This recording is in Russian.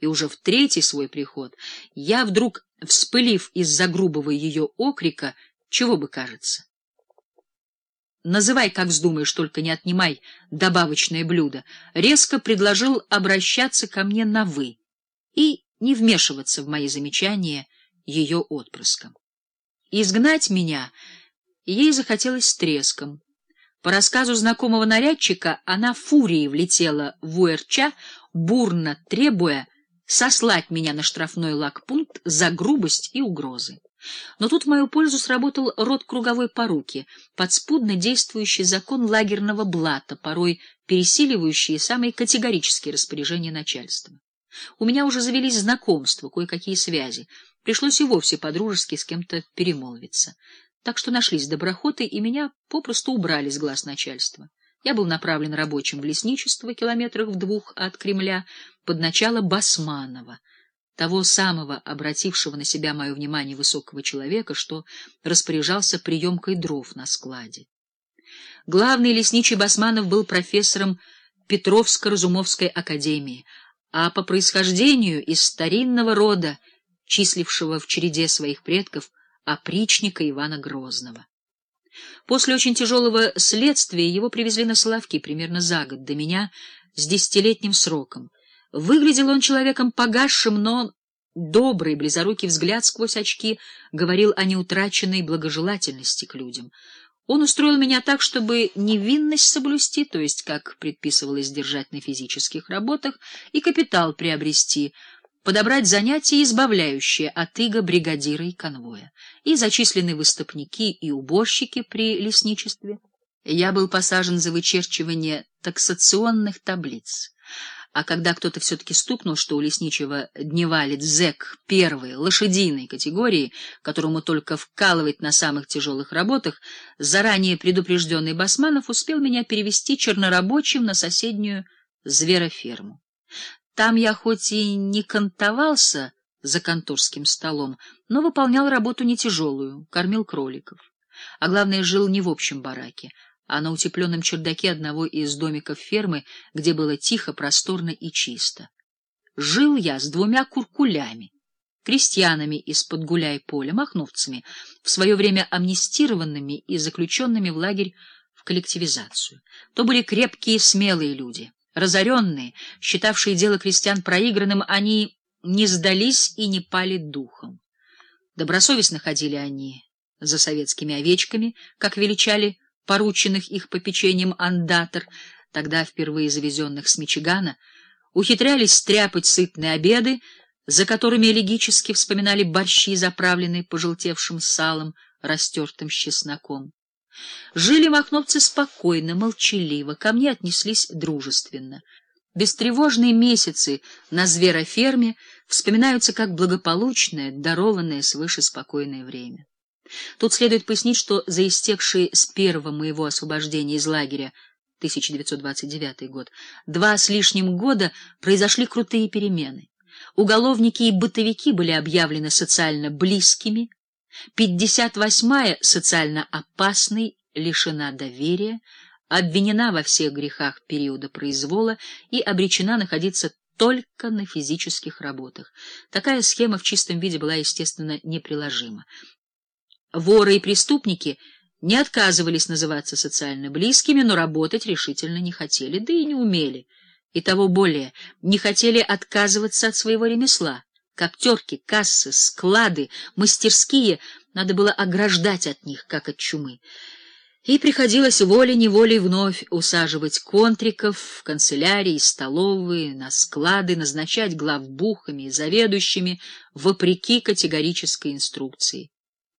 И уже в третий свой приход я вдруг, вспылив из-за грубого ее окрика, чего бы кажется? Называй, как вздумаешь, только не отнимай добавочное блюдо, резко предложил обращаться ко мне на «вы» и не вмешиваться в мои замечания ее отпрыском. Изгнать меня ей захотелось с треском. По рассказу знакомого нарядчика, она фурией влетела в УРЧ, бурно требуя сослать меня на штрафной лагпункт за грубость и угрозы. Но тут в мою пользу сработал род круговой поруки, подспудно действующий закон лагерного блата, порой пересиливающий самые категорические распоряжения начальства. У меня уже завелись знакомства, кое-какие связи. Пришлось и вовсе по-дружески с кем-то перемолвиться. Так что нашлись доброхоты, и меня попросту убрали с глаз начальства. Я был направлен рабочим в лесничество километрах в двух от Кремля под начало Басманова, того самого обратившего на себя мое внимание высокого человека, что распоряжался приемкой дров на складе. Главный лесничий Басманов был профессором Петровско-Разумовской академии, а по происхождению из старинного рода, числившего в череде своих предков опричника Ивана Грозного. После очень тяжелого следствия его привезли на Соловки примерно за год до меня с десятилетним сроком. Выглядел он человеком погасшим, но добрый, близорукий взгляд сквозь очки говорил о неутраченной благожелательности к людям. Он устроил меня так, чтобы невинность соблюсти, то есть, как предписывалось держать на физических работах, и капитал приобрести — подобрать занятия, избавляющие от иго бригадира и конвоя, и зачислены выступники и уборщики при лесничестве. Я был посажен за вычерчивание таксационных таблиц. А когда кто-то все-таки стукнул, что у лесничего дневалит зэк первой, лошадиной категории, которому только вкалывать на самых тяжелых работах, заранее предупрежденный Басманов успел меня перевести чернорабочим на соседнюю звероферму. Там я хоть и не кантовался за конторским столом, но выполнял работу не тяжелую, кормил кроликов. А главное, жил не в общем бараке, а на утепленном чердаке одного из домиков фермы, где было тихо, просторно и чисто. Жил я с двумя куркулями, крестьянами из-под гуляй-поля, махновцами, в свое время амнистированными и заключенными в лагерь в коллективизацию. То были крепкие, смелые люди. Разоренные, считавшие дело крестьян проигранным, они не сдались и не пали духом. Добросовестно ходили они за советскими овечками, как величали порученных их попечением андатор, тогда впервые завезенных с Мичигана, ухитрялись стряпать сытные обеды, за которыми элегически вспоминали борщи, заправленные пожелтевшим салом, растертым с чесноком. Жили махновцы спокойно, молчаливо, ко мне отнеслись дружественно. Бестревожные месяцы на звероферме вспоминаются как благополучное, дарованное свыше спокойное время. Тут следует пояснить, что за истекшие с первого моего освобождения из лагеря 1929 год два с лишним года произошли крутые перемены. Уголовники и бытовики были объявлены социально близкими, 58-я социально опасной, лишена доверия, обвинена во всех грехах периода произвола и обречена находиться только на физических работах. Такая схема в чистом виде была, естественно, неприложима. Воры и преступники не отказывались называться социально близкими, но работать решительно не хотели, да и не умели, и того более, не хотели отказываться от своего ремесла. Коптерки, кассы, склады, мастерские надо было ограждать от них, как от чумы. И приходилось волей-неволей вновь усаживать контриков в канцелярии, столовые, на склады, назначать главбухами и заведующими вопреки категорической инструкции.